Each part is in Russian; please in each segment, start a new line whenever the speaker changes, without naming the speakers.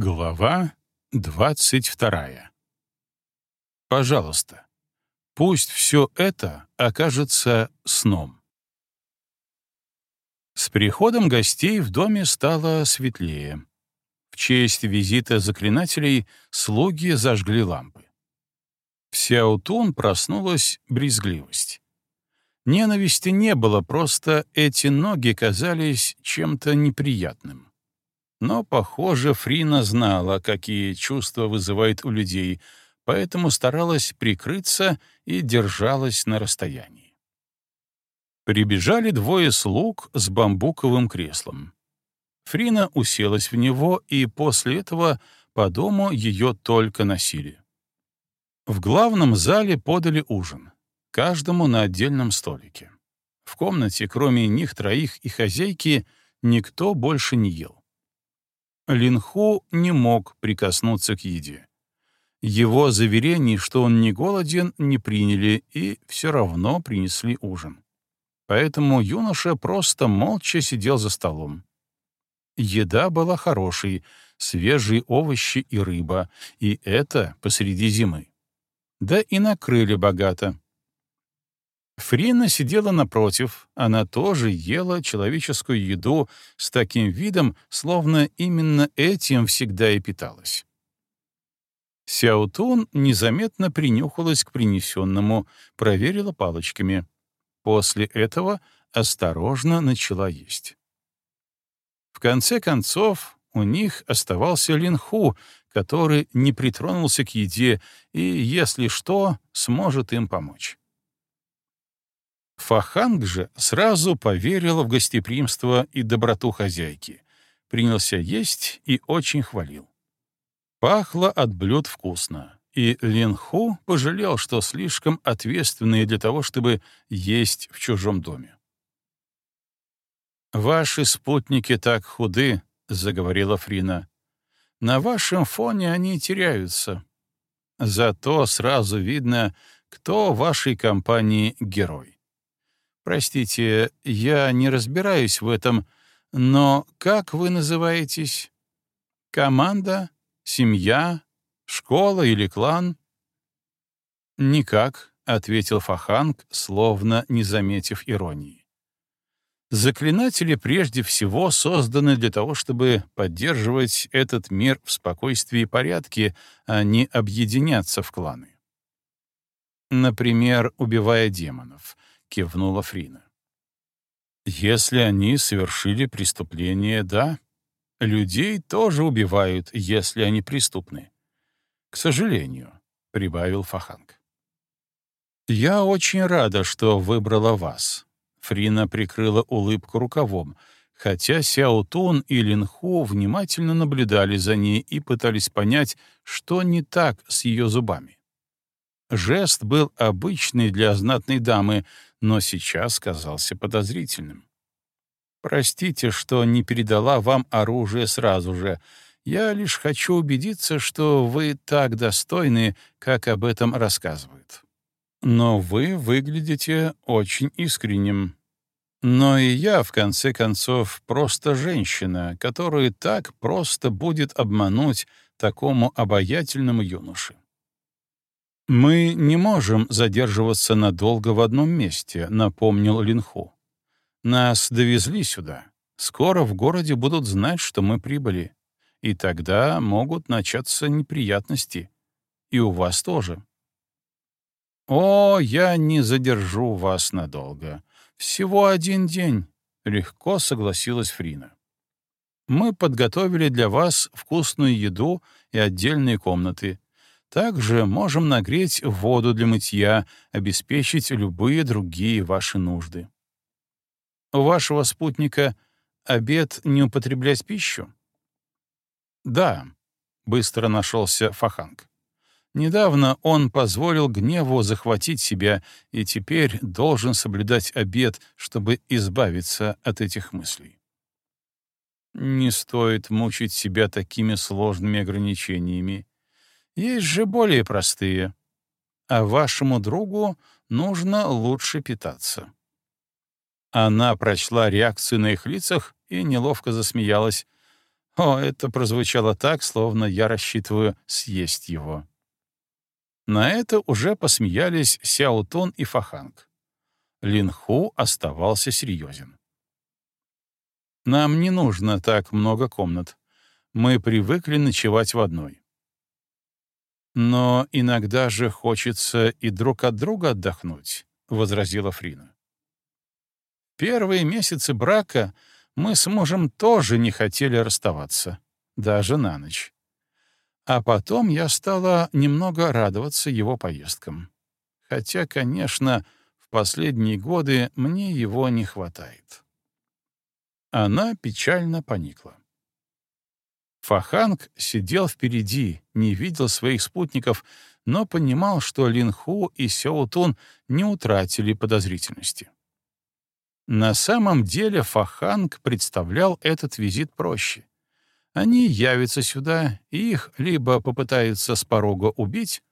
Глава двадцать вторая. Пожалуйста, пусть все это окажется сном. С приходом гостей в доме стало светлее. В честь визита заклинателей слуги зажгли лампы. В Сяутун проснулась брезгливость. Ненависти не было, просто эти ноги казались чем-то неприятным. Но, похоже, Фрина знала, какие чувства вызывает у людей, поэтому старалась прикрыться и держалась на расстоянии. Прибежали двое слуг с бамбуковым креслом. Фрина уселась в него, и после этого по дому ее только носили. В главном зале подали ужин, каждому на отдельном столике. В комнате, кроме них троих и хозяйки, никто больше не ел. Линху не мог прикоснуться к еде. Его заверений, что он не голоден, не приняли и все равно принесли ужин. Поэтому юноша просто молча сидел за столом. Еда была хорошей, свежие овощи и рыба, и это посреди зимы. Да и накрыли богато. Фрина сидела напротив, она тоже ела человеческую еду с таким видом, словно именно этим всегда и питалась. Сяутун незаметно принюхалась к принесенному, проверила палочками. После этого осторожно начала есть. В конце концов, у них оставался Линху, который не притронулся к еде и, если что, сможет им помочь. Фаханг же сразу поверил в гостеприимство и доброту хозяйки, принялся есть и очень хвалил. Пахло от блюд вкусно, и Линху пожалел, что слишком ответственные для того, чтобы есть в чужом доме. «Ваши спутники так худы», — заговорила Фрина. «На вашем фоне они теряются. Зато сразу видно, кто в вашей компании герой. Простите, я не разбираюсь в этом, но как вы называетесь? Команда? Семья? Школа или клан? Никак, — ответил Фаханг, словно не заметив иронии. Заклинатели прежде всего созданы для того, чтобы поддерживать этот мир в спокойствии и порядке, а не объединяться в кланы. Например, убивая демонов —— кивнула Фрина. «Если они совершили преступление, да. Людей тоже убивают, если они преступны. К сожалению», — прибавил Фаханг. «Я очень рада, что выбрала вас». Фрина прикрыла улыбку рукавом, хотя Сяо Тун и Линху внимательно наблюдали за ней и пытались понять, что не так с ее зубами. Жест был обычный для знатной дамы, но сейчас казался подозрительным. «Простите, что не передала вам оружие сразу же. Я лишь хочу убедиться, что вы так достойны, как об этом рассказывают. Но вы выглядите очень искренним. Но и я, в конце концов, просто женщина, которую так просто будет обмануть такому обаятельному юноше. «Мы не можем задерживаться надолго в одном месте», — напомнил Линху. «Нас довезли сюда. Скоро в городе будут знать, что мы прибыли. И тогда могут начаться неприятности. И у вас тоже». «О, я не задержу вас надолго. Всего один день», — легко согласилась Фрина. «Мы подготовили для вас вкусную еду и отдельные комнаты, также можем нагреть воду для мытья, обеспечить любые другие ваши нужды. У вашего спутника обед не употреблять пищу? Да, быстро нашелся Фаханг. Недавно он позволил гневу захватить себя и теперь должен соблюдать обед, чтобы избавиться от этих мыслей. Не стоит мучить себя такими сложными ограничениями. Есть же более простые. А вашему другу нужно лучше питаться. Она прочла реакцию на их лицах и неловко засмеялась. О, это прозвучало так, словно я рассчитываю съесть его. На это уже посмеялись Сяутон и Фаханг. Линху оставался серьезен. «Нам не нужно так много комнат. Мы привыкли ночевать в одной. «Но иногда же хочется и друг от друга отдохнуть», — возразила Фрина. «Первые месяцы брака мы с мужем тоже не хотели расставаться, даже на ночь. А потом я стала немного радоваться его поездкам. Хотя, конечно, в последние годы мне его не хватает». Она печально поникла. Фаханг сидел впереди, не видел своих спутников, но понимал, что Линху и Сяотун не утратили подозрительности. На самом деле Фаханг представлял этот визит проще. Они явятся сюда, и их либо попытаются с порога убить,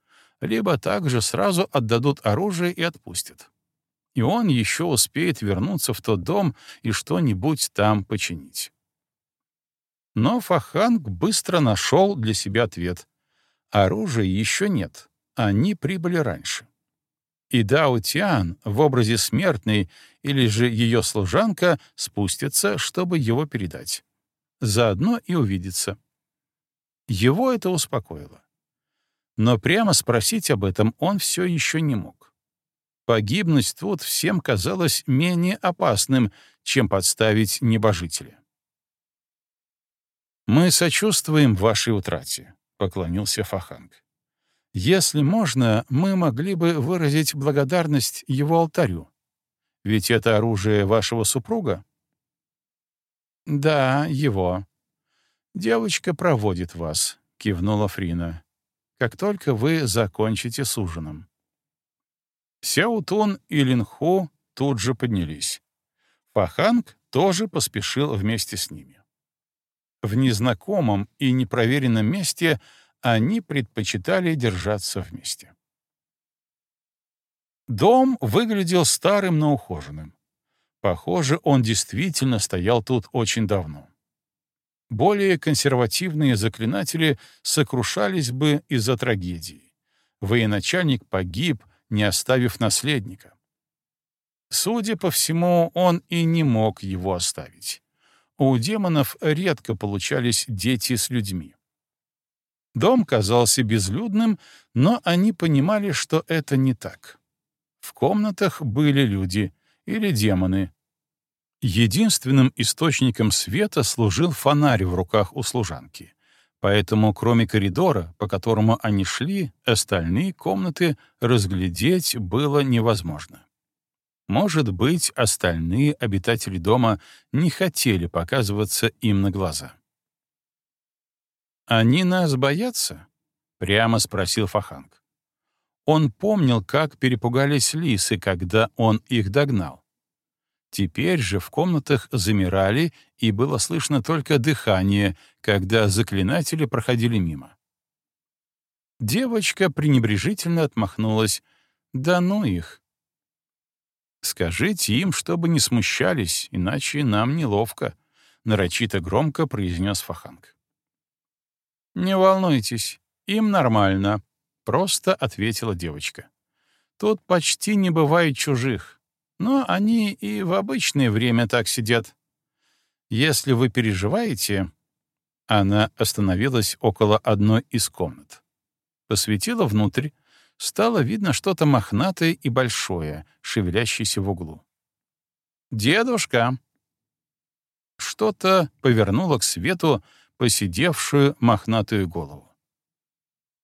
либо также сразу отдадут оружие и отпустят. И он еще успеет вернуться в тот дом и что-нибудь там починить. Но Фаханг быстро нашел для себя ответ. Оружия еще нет, они прибыли раньше. И Дао Тиан в образе смертной или же ее служанка спустится, чтобы его передать. Заодно и увидеться. Его это успокоило. Но прямо спросить об этом он все еще не мог. Погибнуть тут всем казалось менее опасным, чем подставить небожителя. «Мы сочувствуем вашей утрате», — поклонился Фаханг. «Если можно, мы могли бы выразить благодарность его алтарю. Ведь это оружие вашего супруга?» «Да, его. Девочка проводит вас», — кивнула Фрина. «Как только вы закончите с ужином». Сяутун и Линху тут же поднялись. Фаханг тоже поспешил вместе с ними. В незнакомом и непроверенном месте они предпочитали держаться вместе. Дом выглядел старым, но ухоженным. Похоже, он действительно стоял тут очень давно. Более консервативные заклинатели сокрушались бы из-за трагедии. Военачальник погиб, не оставив наследника. Судя по всему, он и не мог его оставить у демонов редко получались дети с людьми. Дом казался безлюдным, но они понимали, что это не так. В комнатах были люди или демоны. Единственным источником света служил фонарь в руках у служанки. Поэтому, кроме коридора, по которому они шли, остальные комнаты разглядеть было невозможно. Может быть, остальные обитатели дома не хотели показываться им на глаза. «Они нас боятся?» — прямо спросил Фаханг. Он помнил, как перепугались лисы, когда он их догнал. Теперь же в комнатах замирали, и было слышно только дыхание, когда заклинатели проходили мимо. Девочка пренебрежительно отмахнулась. «Да ну их! «Скажите им, чтобы не смущались, иначе нам неловко», — нарочито громко произнес Фаханг. «Не волнуйтесь, им нормально», — просто ответила девочка. «Тут почти не бывает чужих, но они и в обычное время так сидят. Если вы переживаете...» Она остановилась около одной из комнат. Посветила внутрь, стало видно что-то мохнатое и большое, шевелящееся в углу. «Дедушка!» Что-то повернуло к свету посидевшую мохнатую голову.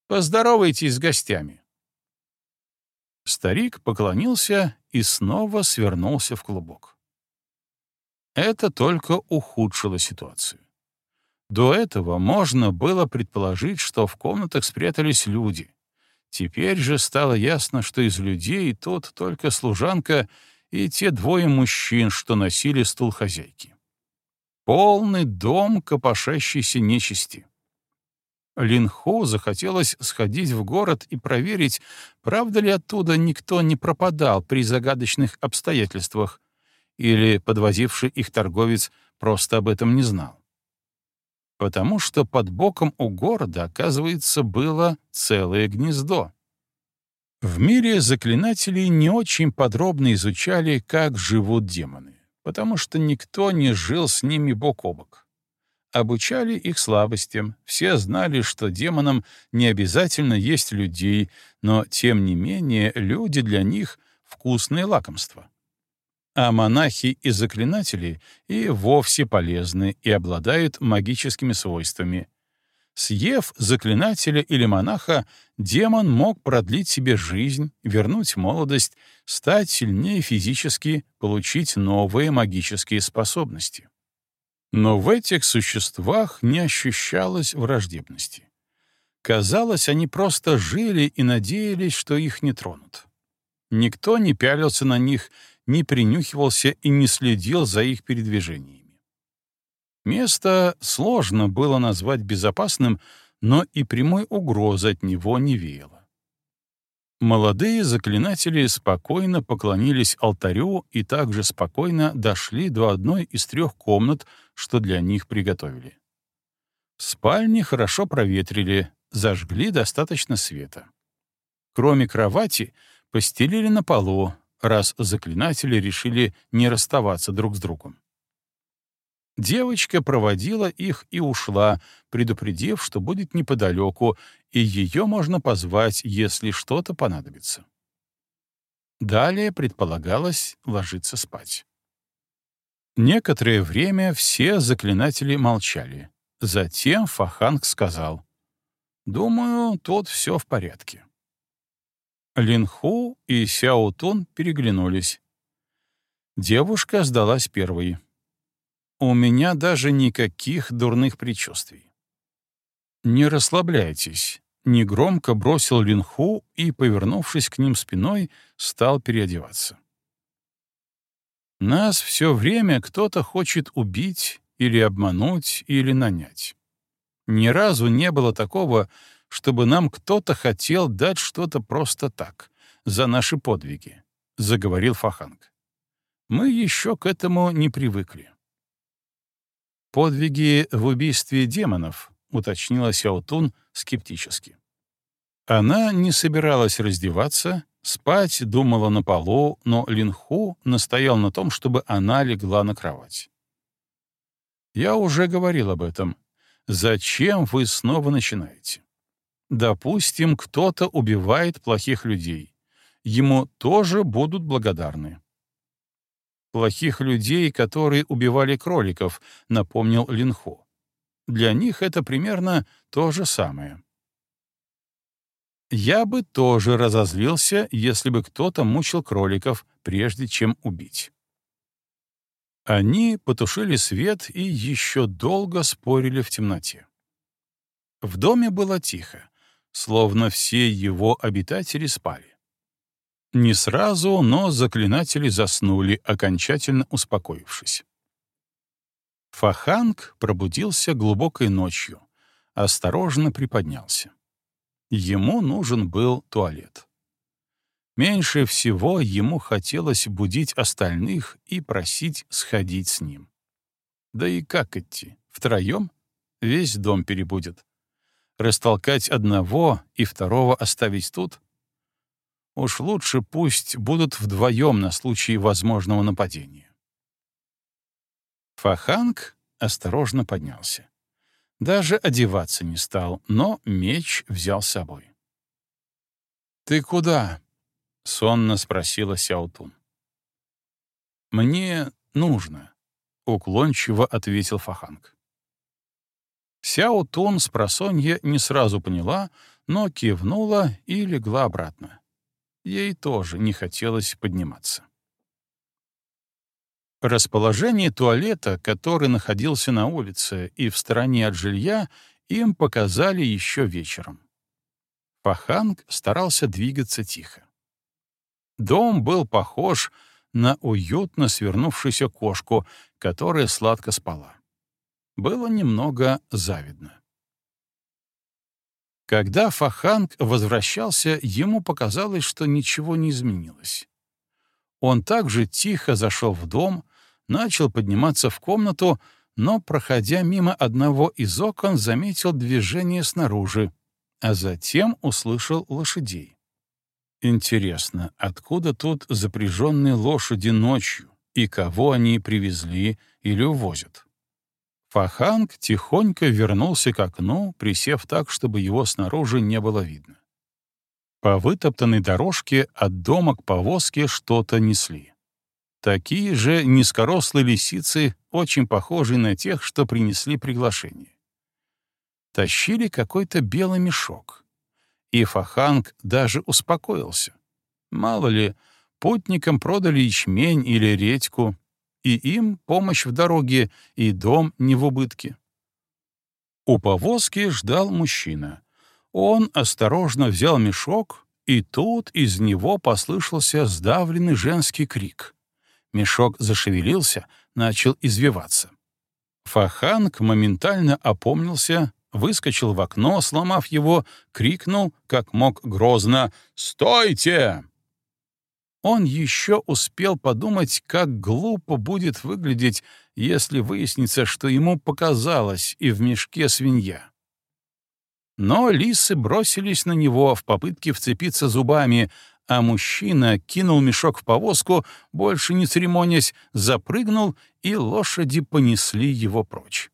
«Поздоровайтесь с гостями!» Старик поклонился и снова свернулся в клубок. Это только ухудшило ситуацию. До этого можно было предположить, что в комнатах спрятались люди, Теперь же стало ясно, что из людей тот только служанка и те двое мужчин, что носили стул хозяйки. Полный дом копошащейся нечисти. Линху захотелось сходить в город и проверить, правда ли оттуда никто не пропадал при загадочных обстоятельствах, или подвозивший их торговец просто об этом не знал. Потому что под боком у города, оказывается, было целое гнездо. В мире заклинателей не очень подробно изучали, как живут демоны, потому что никто не жил с ними бок о бок. Обучали их слабостям, все знали, что демонам не обязательно есть людей, но, тем не менее, люди для них — вкусное лакомство а монахи и заклинатели и вовсе полезны и обладают магическими свойствами. Съев заклинателя или монаха, демон мог продлить себе жизнь, вернуть молодость, стать сильнее физически, получить новые магические способности. Но в этих существах не ощущалось враждебности. Казалось, они просто жили и надеялись, что их не тронут. Никто не пялился на них, не принюхивался и не следил за их передвижениями. Место сложно было назвать безопасным, но и прямой угрозы от него не веяло. Молодые заклинатели спокойно поклонились алтарю и также спокойно дошли до одной из трех комнат, что для них приготовили. Спальни хорошо проветрили, зажгли достаточно света. Кроме кровати, постелили на полу, раз заклинатели решили не расставаться друг с другом. Девочка проводила их и ушла, предупредив, что будет неподалеку, и ее можно позвать, если что-то понадобится. Далее предполагалось ложиться спать. Некоторое время все заклинатели молчали. Затем Фаханг сказал, «Думаю, тут все в порядке». Линху и Сяо Тун переглянулись. Девушка сдалась первой. «У меня даже никаких дурных предчувствий». «Не расслабляйтесь», — негромко бросил Линху и, повернувшись к ним спиной, стал переодеваться. «Нас все время кто-то хочет убить или обмануть или нанять. Ни разу не было такого, чтобы нам кто-то хотел дать что-то просто так, за наши подвиги», — заговорил Фаханг. «Мы еще к этому не привыкли». «Подвиги в убийстве демонов», — уточнила Сяотун скептически. Она не собиралась раздеваться, спать думала на полу, но Линху настоял на том, чтобы она легла на кровать. «Я уже говорил об этом. Зачем вы снова начинаете? Допустим, кто-то убивает плохих людей. Ему тоже будут благодарны. Плохих людей, которые убивали кроликов, напомнил Линхо. Для них это примерно то же самое. Я бы тоже разозлился, если бы кто-то мучил кроликов, прежде чем убить. Они потушили свет и еще долго спорили в темноте. В доме было тихо словно все его обитатели спали. Не сразу, но заклинатели заснули, окончательно успокоившись. Фаханг пробудился глубокой ночью, осторожно приподнялся. Ему нужен был туалет. Меньше всего ему хотелось будить остальных и просить сходить с ним. Да и как идти? Втроем? Весь дом перебудет. Растолкать одного и второго оставить тут? Уж лучше пусть будут вдвоем на случай возможного нападения. Фаханг осторожно поднялся. Даже одеваться не стал, но меч взял с собой. «Ты куда?» — сонно спросила Сяутун. «Мне нужно», — уклончиво ответил Фаханг. Сяо Тун с просонья не сразу поняла, но кивнула и легла обратно. Ей тоже не хотелось подниматься. Расположение туалета, который находился на улице и в стороне от жилья, им показали еще вечером. Паханг старался двигаться тихо. Дом был похож на уютно свернувшуюся кошку, которая сладко спала было немного завидно. Когда Фаханг возвращался, ему показалось, что ничего не изменилось. Он также тихо зашел в дом, начал подниматься в комнату, но, проходя мимо одного из окон, заметил движение снаружи, а затем услышал лошадей. Интересно, откуда тут запряженные лошади ночью, и кого они привезли или увозят? Фаханг тихонько вернулся к окну, присев так, чтобы его снаружи не было видно. По вытоптанной дорожке от дома к повозке что-то несли. Такие же низкорослые лисицы, очень похожие на тех, что принесли приглашение. Тащили какой-то белый мешок. И Фаханг даже успокоился. Мало ли, путникам продали ячмень или редьку, и им помощь в дороге, и дом не в убытке. У повозки ждал мужчина. Он осторожно взял мешок, и тут из него послышался сдавленный женский крик. Мешок зашевелился, начал извиваться. Фаханг моментально опомнился, выскочил в окно, сломав его, крикнул, как мог грозно «Стойте!» Он еще успел подумать, как глупо будет выглядеть, если выяснится, что ему показалось и в мешке свинья. Но лисы бросились на него в попытке вцепиться зубами, а мужчина кинул мешок в повозку, больше не церемонясь, запрыгнул, и лошади понесли его прочь.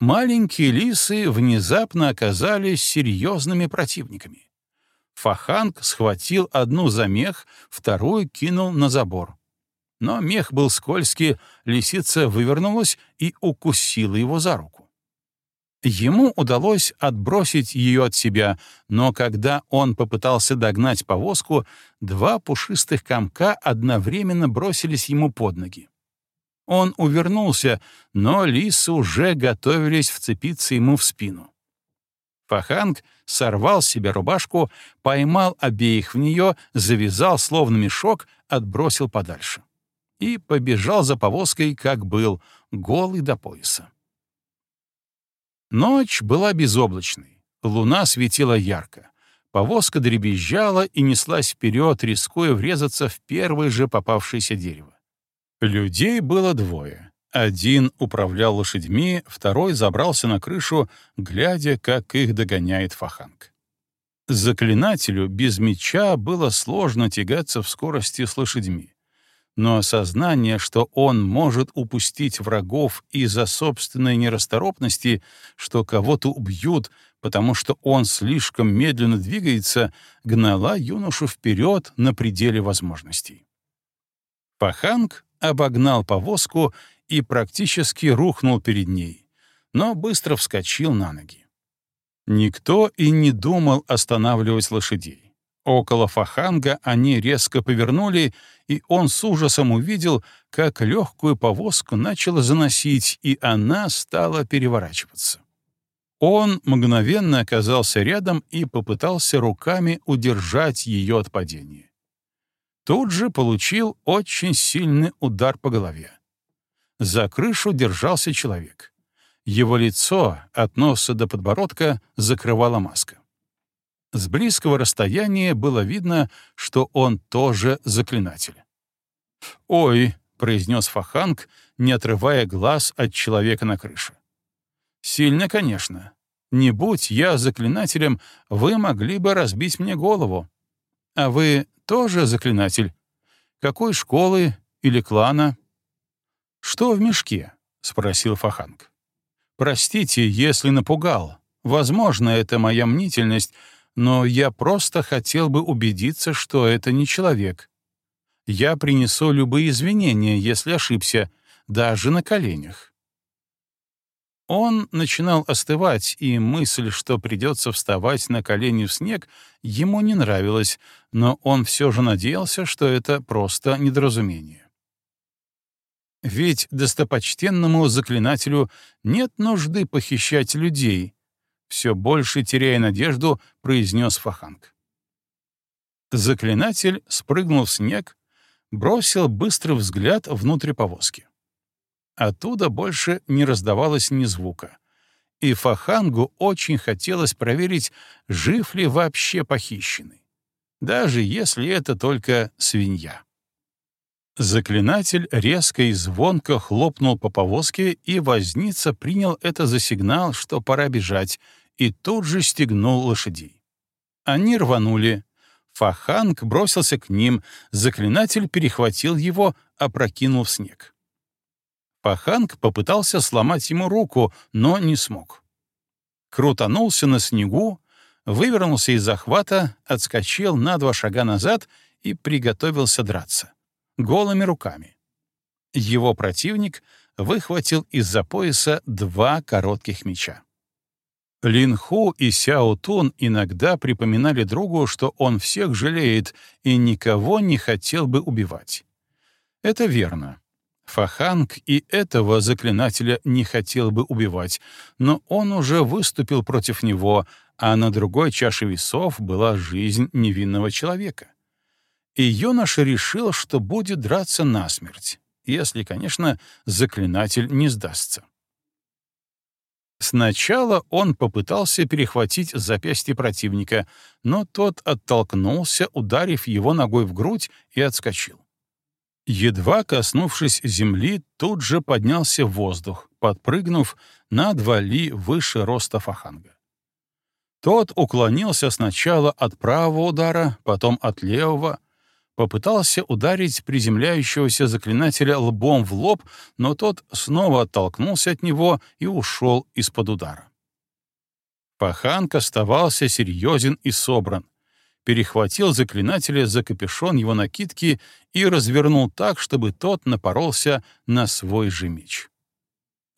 Маленькие лисы внезапно оказались серьезными противниками. Фаханг схватил одну за мех, вторую кинул на забор. Но мех был скользкий, лисица вывернулась и укусила его за руку. Ему удалось отбросить ее от себя, но когда он попытался догнать повозку, два пушистых комка одновременно бросились ему под ноги. Он увернулся, но лисы уже готовились вцепиться ему в спину. Фаханг сорвал с себя рубашку, поймал обеих в нее, завязал словно мешок, отбросил подальше. И побежал за повозкой, как был, голый до пояса. Ночь была безоблачной, луна светила ярко. Повозка дребезжала и неслась вперед, рискуя врезаться в первое же попавшееся дерево. Людей было двое. Один управлял лошадьми, второй забрался на крышу, глядя, как их догоняет Фаханг. Заклинателю без меча было сложно тягаться в скорости с лошадьми. Но осознание, что он может упустить врагов из-за собственной нерасторопности, что кого-то убьют, потому что он слишком медленно двигается, гнала юношу вперед на пределе возможностей. Паханг обогнал повозку и практически рухнул перед ней, но быстро вскочил на ноги. Никто и не думал останавливать лошадей. Около Фаханга они резко повернули, и он с ужасом увидел, как легкую повозку начало заносить, и она стала переворачиваться. Он мгновенно оказался рядом и попытался руками удержать ее от падения. Тут же получил очень сильный удар по голове. За крышу держался человек. Его лицо от носа до подбородка закрывала маска. С близкого расстояния было видно, что он тоже заклинатель. «Ой», — произнес Фаханг, не отрывая глаз от человека на крыше. «Сильно, конечно. Не будь я заклинателем, вы могли бы разбить мне голову. А вы тоже заклинатель? Какой школы или клана?» «Что в мешке?» — спросил Фаханг. «Простите, если напугал. Возможно, это моя мнительность, но я просто хотел бы убедиться, что это не человек. Я принесу любые извинения, если ошибся, даже на коленях». Он начинал остывать, и мысль, что придется вставать на колени в снег, ему не нравилась, но он все же надеялся, что это просто недоразумение. Ведь достопочтенному заклинателю нет нужды похищать людей, все больше теряя надежду, произнес Фаханг. Заклинатель спрыгнул в снег, бросил быстрый взгляд внутрь повозки. Оттуда больше не раздавалось ни звука, и Фахангу очень хотелось проверить, жив ли вообще похищенный, даже если это только свинья. Заклинатель резко и звонко хлопнул по повозке, и возница принял это за сигнал, что пора бежать, и тут же стегнул лошадей. Они рванули. Фаханг бросился к ним, заклинатель перехватил его, опрокинул в снег. Фаханг попытался сломать ему руку, но не смог. Крутанулся на снегу, вывернулся из захвата, отскочил на два шага назад и приготовился драться. Голыми руками. Его противник выхватил из-за пояса два коротких меча. Линху и Сяо Тун иногда припоминали другу, что он всех жалеет и никого не хотел бы убивать. Это верно. Фаханг и этого заклинателя не хотел бы убивать, но он уже выступил против него, а на другой чаше весов была жизнь невинного человека. И юноша решил, что будет драться насмерть, если, конечно, заклинатель не сдастся. Сначала он попытался перехватить запястье противника, но тот оттолкнулся, ударив его ногой в грудь, и отскочил. Едва коснувшись земли, тут же поднялся в воздух, подпрыгнув на два ли выше роста Фаханга. Тот уклонился сначала от правого удара, потом от левого, попытался ударить приземляющегося заклинателя лбом в лоб, но тот снова оттолкнулся от него и ушел из-под удара. Паханг оставался серьезен и собран, перехватил заклинателя за капюшон его накидки и развернул так, чтобы тот напоролся на свой же меч.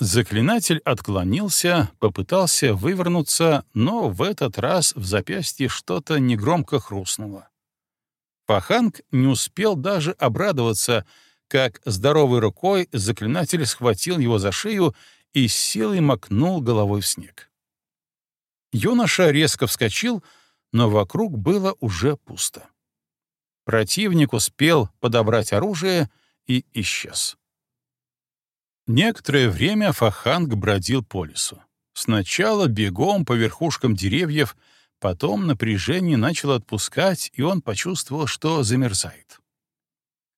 Заклинатель отклонился, попытался вывернуться, но в этот раз в запястье что-то негромко хрустнуло. Паханг не успел даже обрадоваться, как здоровой рукой заклинатель схватил его за шею и с силой макнул головой в снег. Юноша резко вскочил, но вокруг было уже пусто. Противник успел подобрать оружие и исчез. Некоторое время Фаханг бродил по лесу. Сначала бегом по верхушкам деревьев, Потом напряжение начало отпускать, и он почувствовал, что замерзает.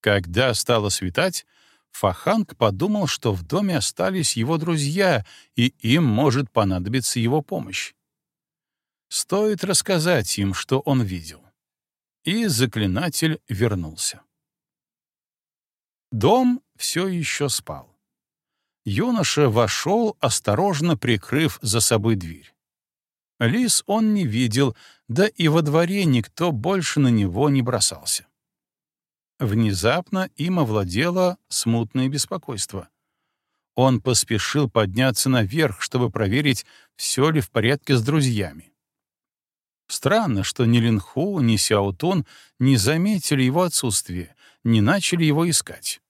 Когда стало светать, Фаханг подумал, что в доме остались его друзья, и им может понадобиться его помощь. Стоит рассказать им, что он видел. И заклинатель вернулся. Дом все еще спал. Юноша вошел, осторожно прикрыв за собой дверь. Лис он не видел, да и во дворе никто больше на него не бросался. Внезапно им овладело смутное беспокойство. Он поспешил подняться наверх, чтобы проверить, все ли в порядке с друзьями. Странно, что ни Линху, ни Сяотун не заметили его отсутствие, не начали его искать.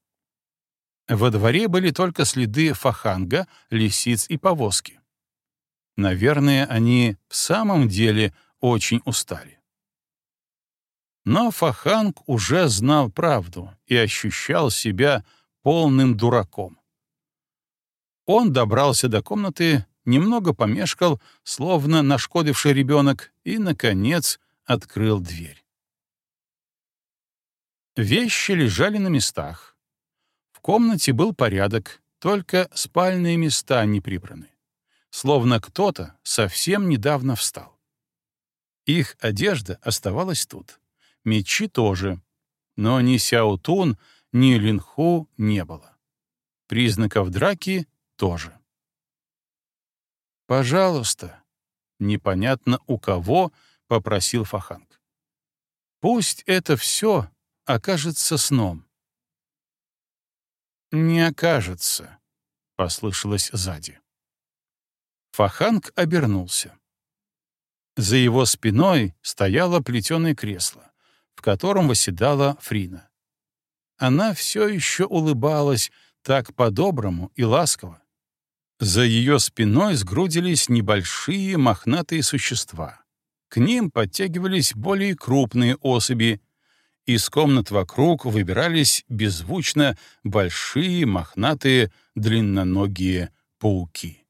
Во дворе были только следы фаханга, лисиц и повозки. Наверное, они в самом деле очень устали. Но Фаханг уже знал правду и ощущал себя полным дураком. Он добрался до комнаты, немного помешкал, словно нашкодивший ребенок, и, наконец, открыл дверь. Вещи лежали на местах. В комнате был порядок, только спальные места не прибраны словно кто-то совсем недавно встал. Их одежда оставалась тут, мечи тоже, но ни Сяотун, ни Линху не было. Признаков драки тоже. «Пожалуйста», — непонятно у кого попросил Фаханг. «Пусть это все окажется сном». «Не окажется», — послышалось сзади. Фаханг обернулся. За его спиной стояло плетеное кресло, в котором восседала Фрина. Она все еще улыбалась так по-доброму и ласково. За ее спиной сгрудились небольшие мохнатые существа. К ним подтягивались более крупные особи. Из комнат вокруг выбирались беззвучно большие мохнатые длинноногие пауки.